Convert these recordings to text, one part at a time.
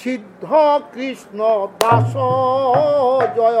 সিদ্ধ কৃষ্ণ দাস জয়।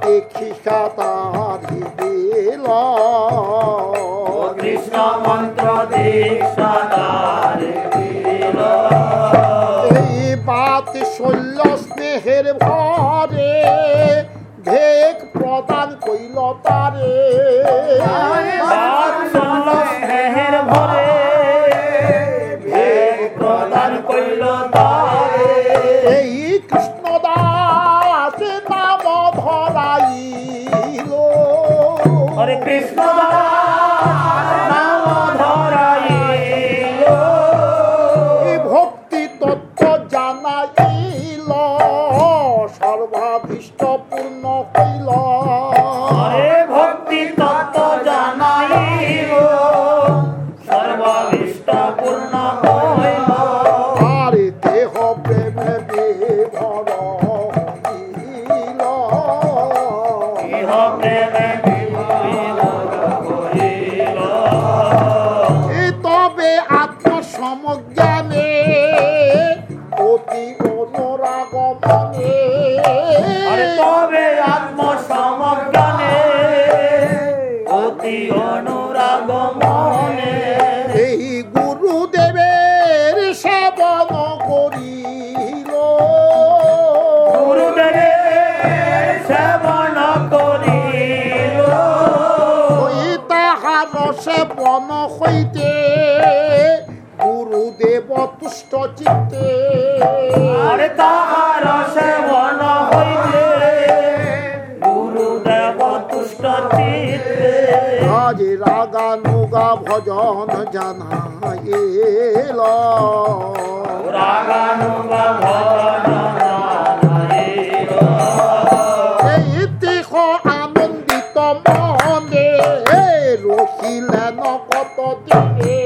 de que chata বাজে রাগা নোগা ভজন জানাইল। রাগা আনন্দিত মনে রখিলেন কত দিকে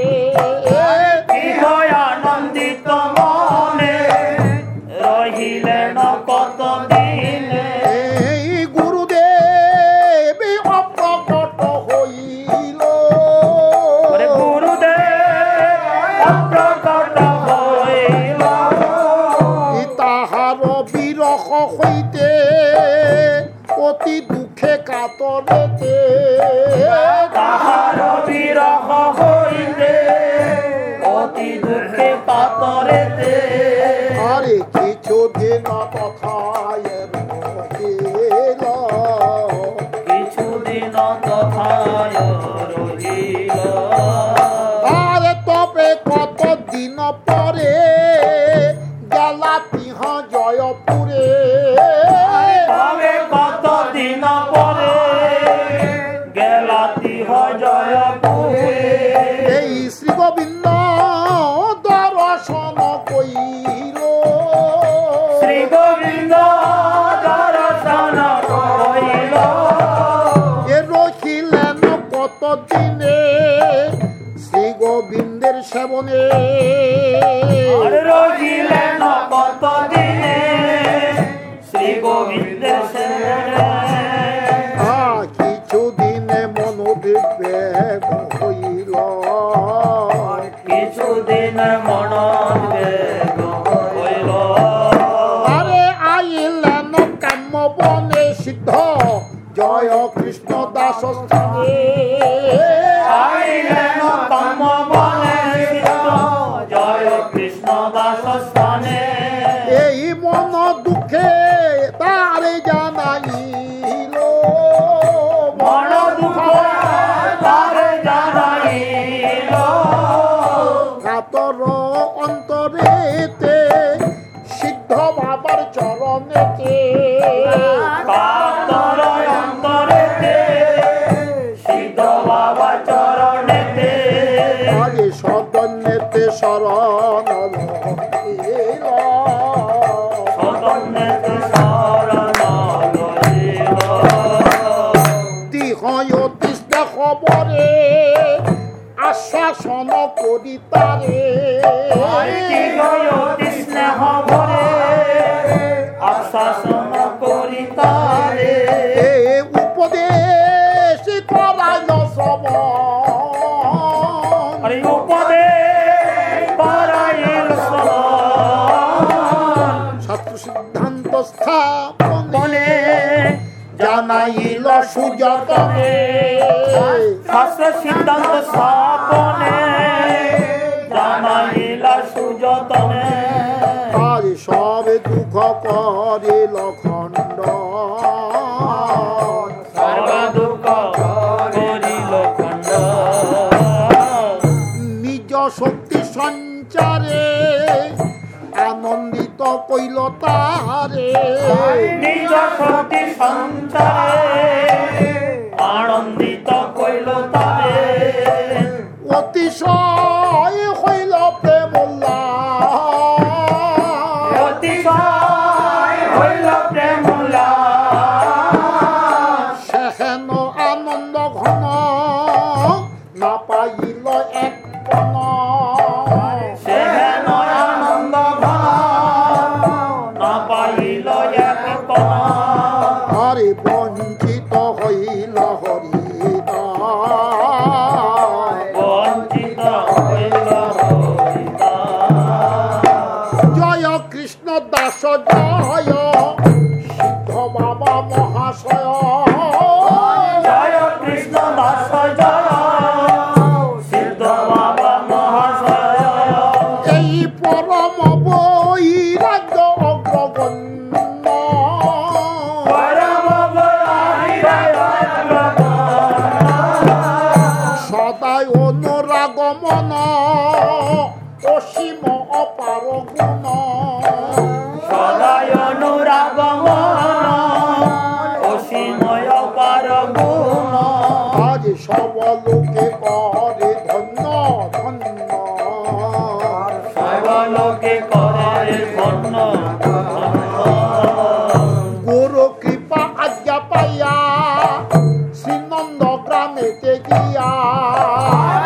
你爹爹呀、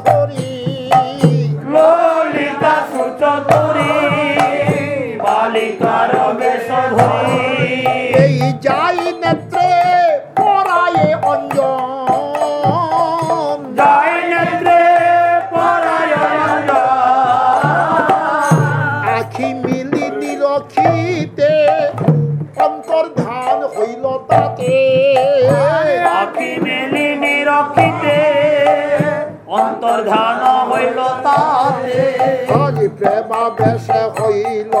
ধরি ললিতা সুত ধরি বালিকার বেশ ধরি। এই যাই না Olhe prema beça roilo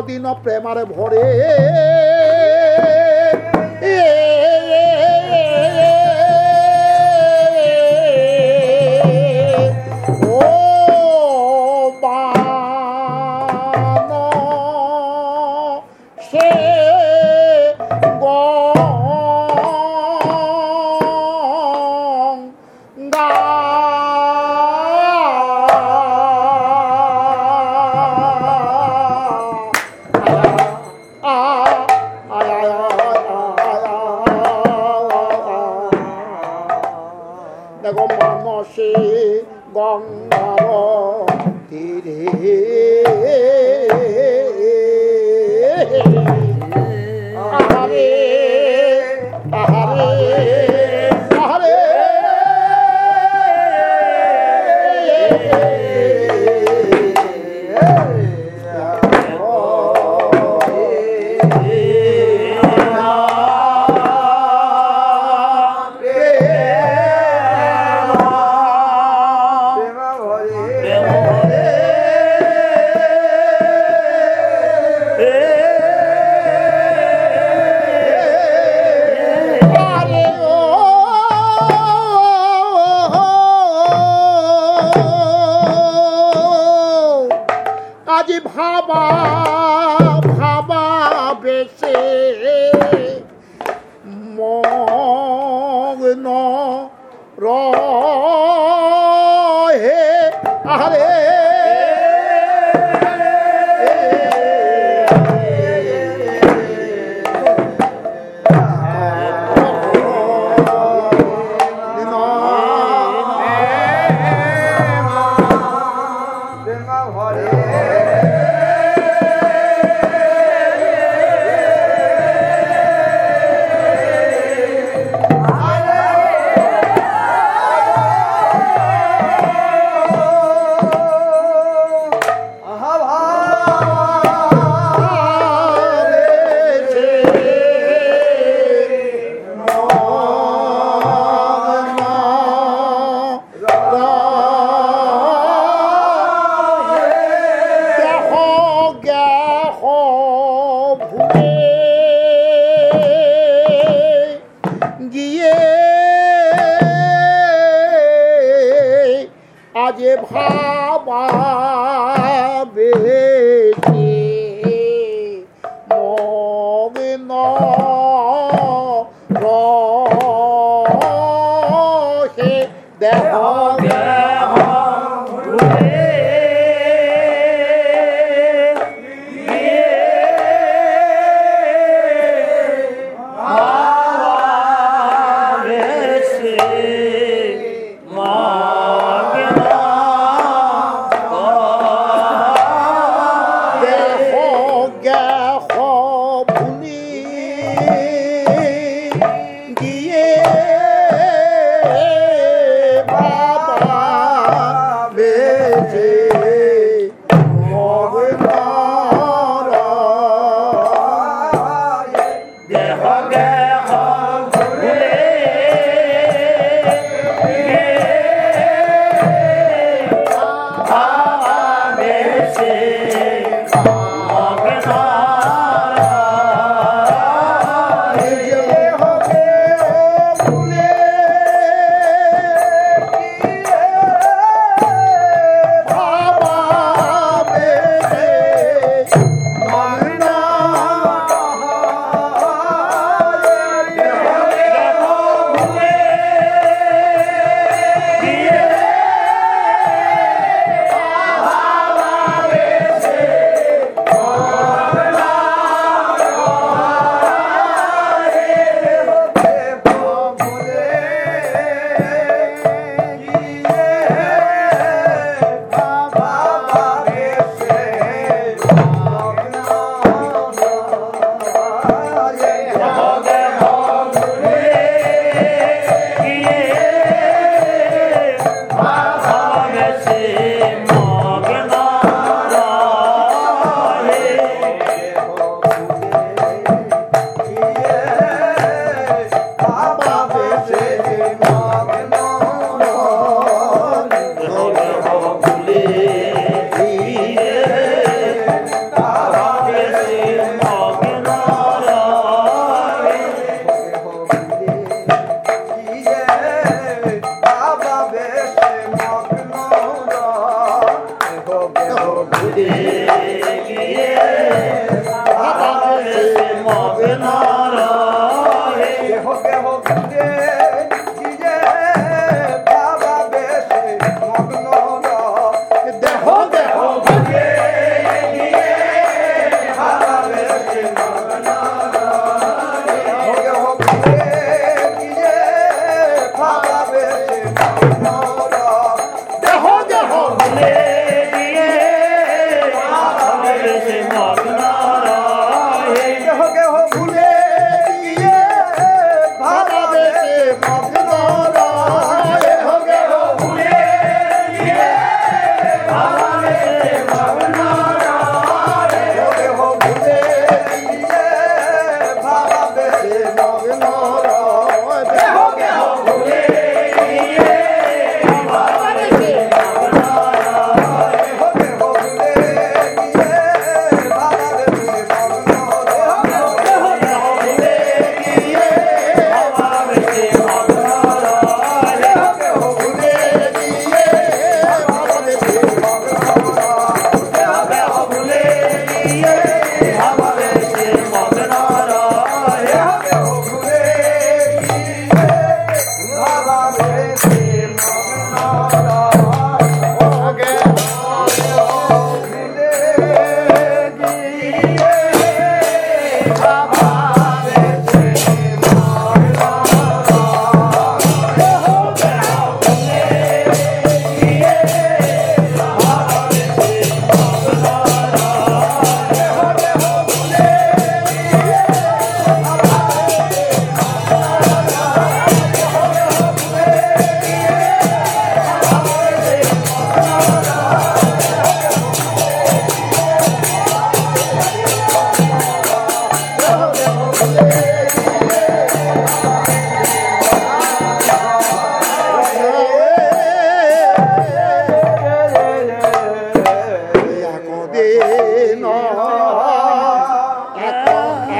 একদিন প্রেমারে ভরে।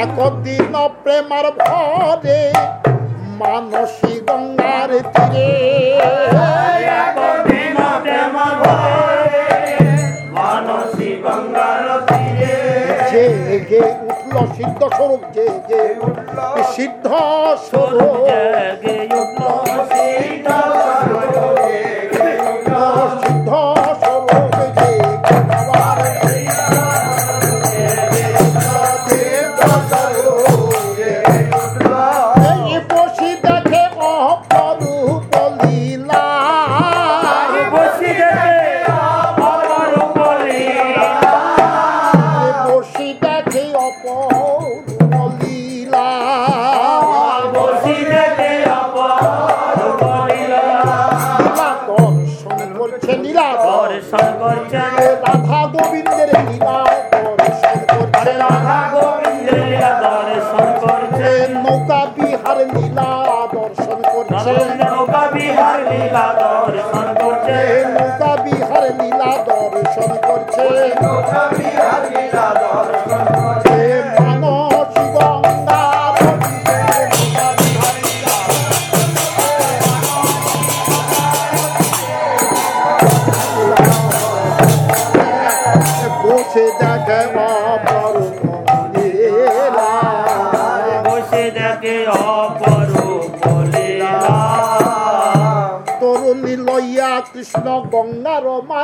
একদিন প্রেমার ভরে মানসী গঙ্গার তীরে। জেগে উঠল সিদ্ধ স্বরূপ জেগে সিদ্ধ স্বরূপ। সিদ্ধ স্বরূপ।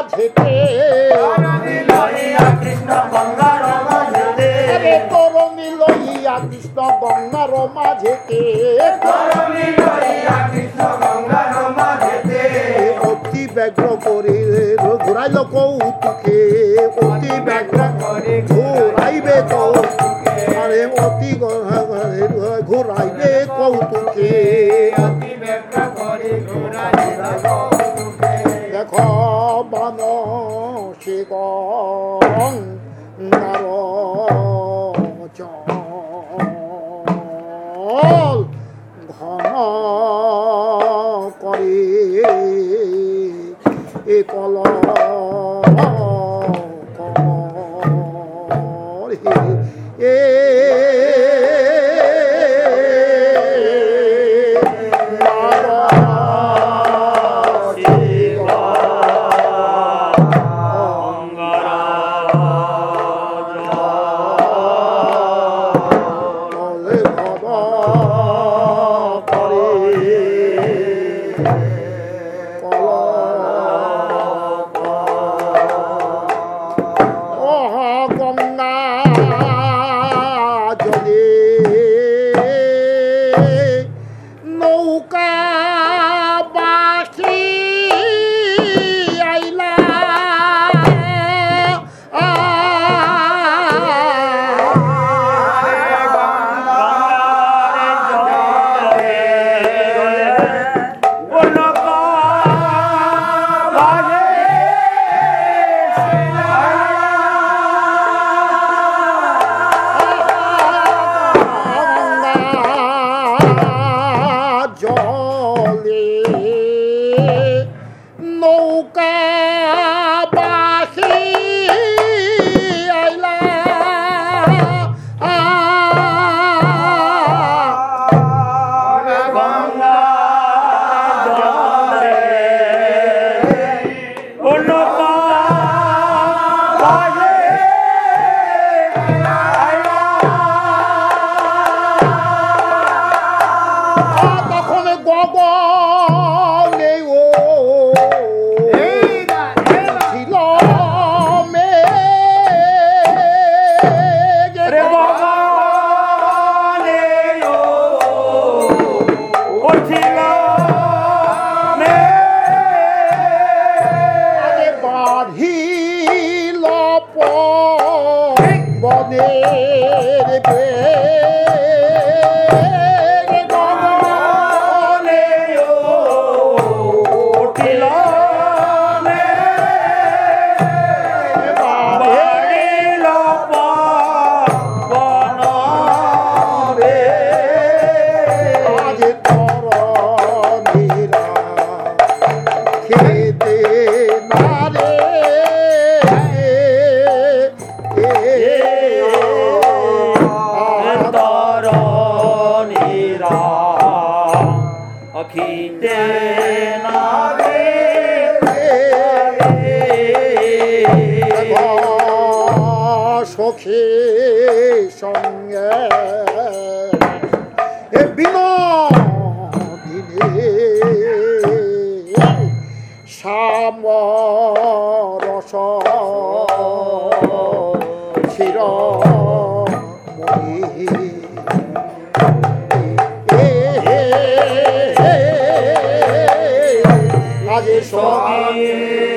মাঝেতে। তরণী লইয়া কৃষ্ণ গঙ্গার মাঝেতে। তরণী সঙ্গে এ বিনোদিনে সামরস শির আজ সঙ্গে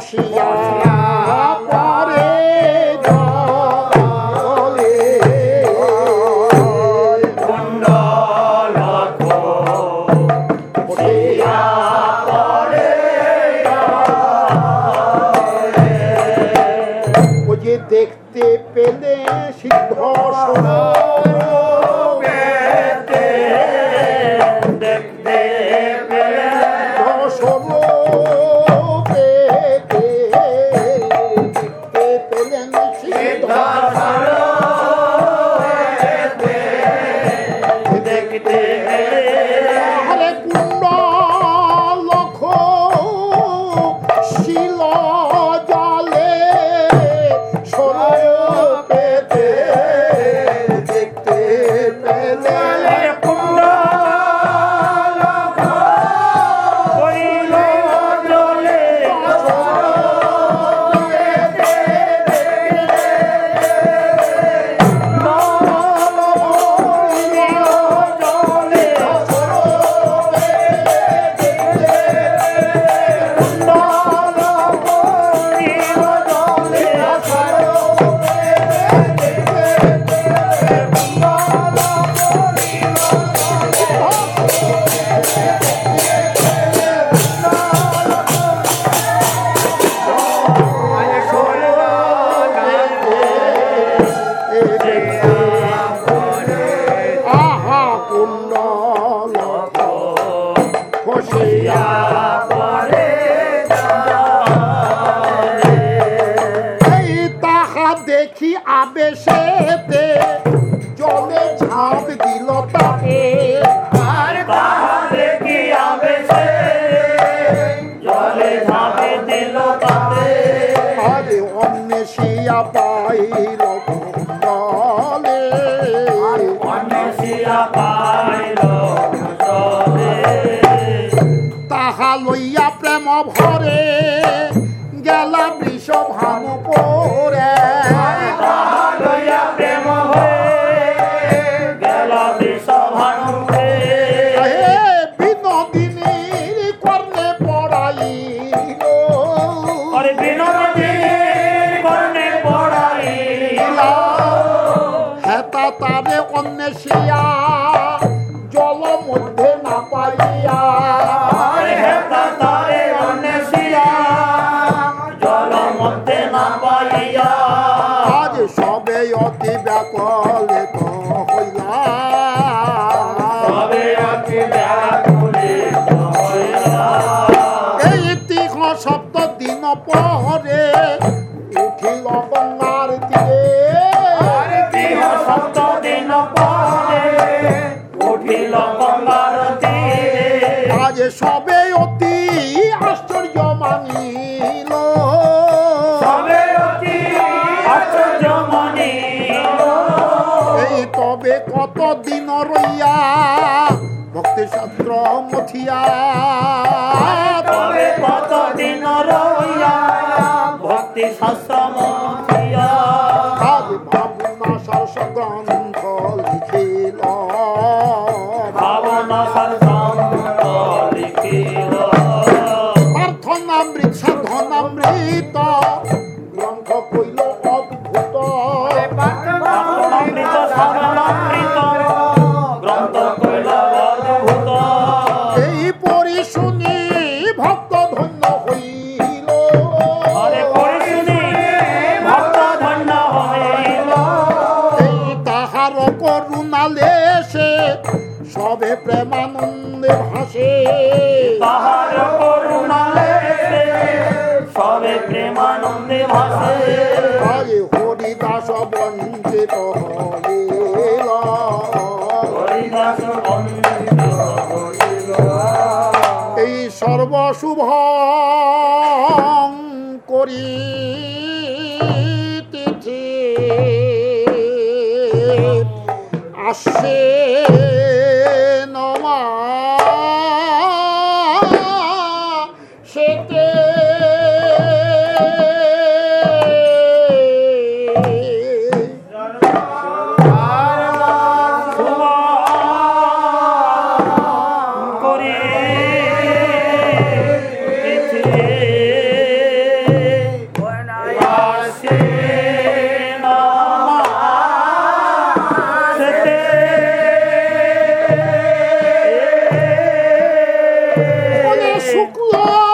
腰やい不一 I'm Hardy. রইয়া ভক্তি শাস্ত্র মথিয়া। তবে কতদিন রইয়া ভক্তি শাস্ত্র 哥哥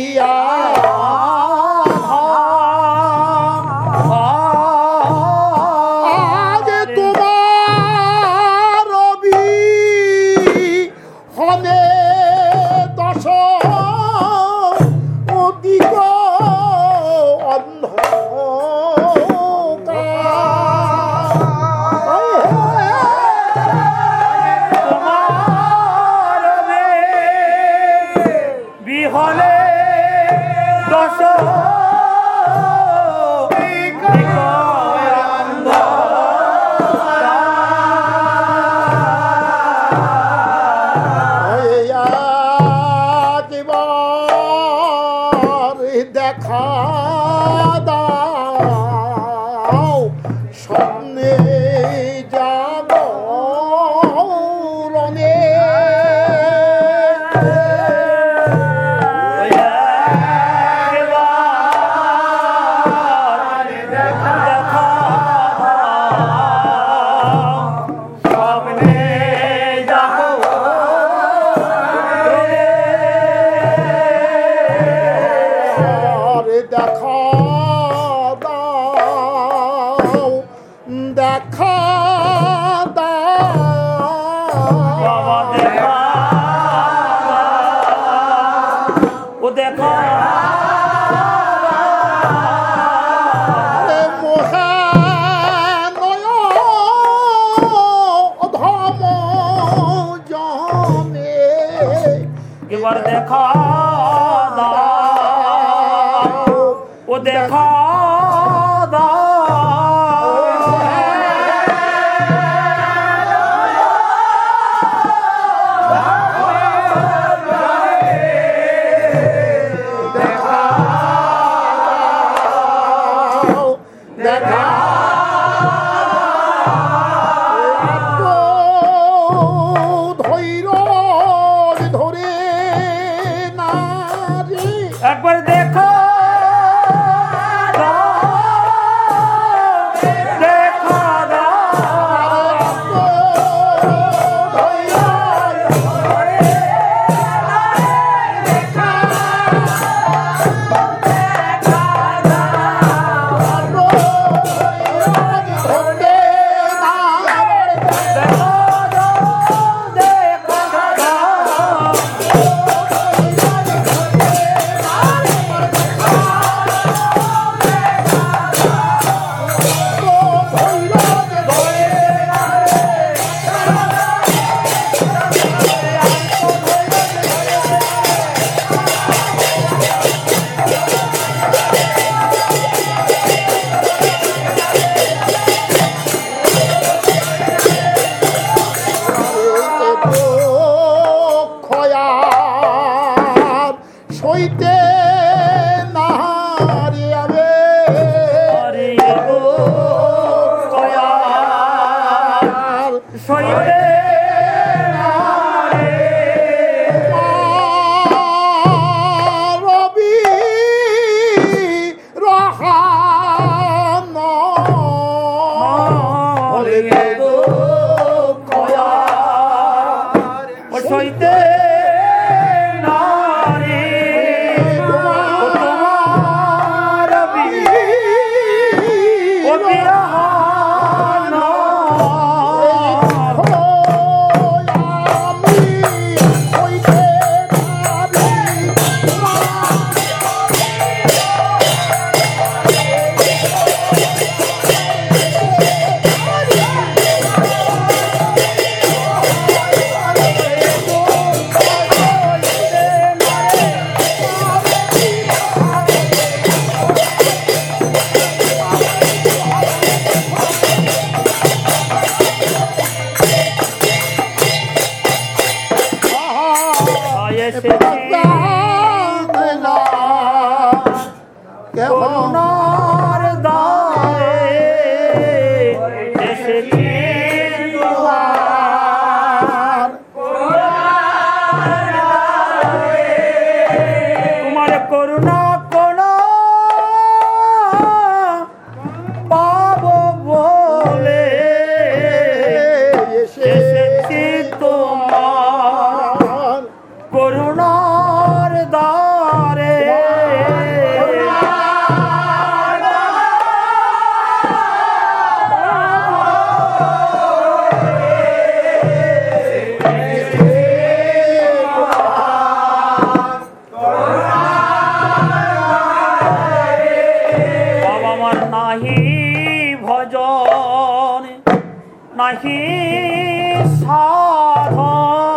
their car. নাহি ভজন নাহি সাধন।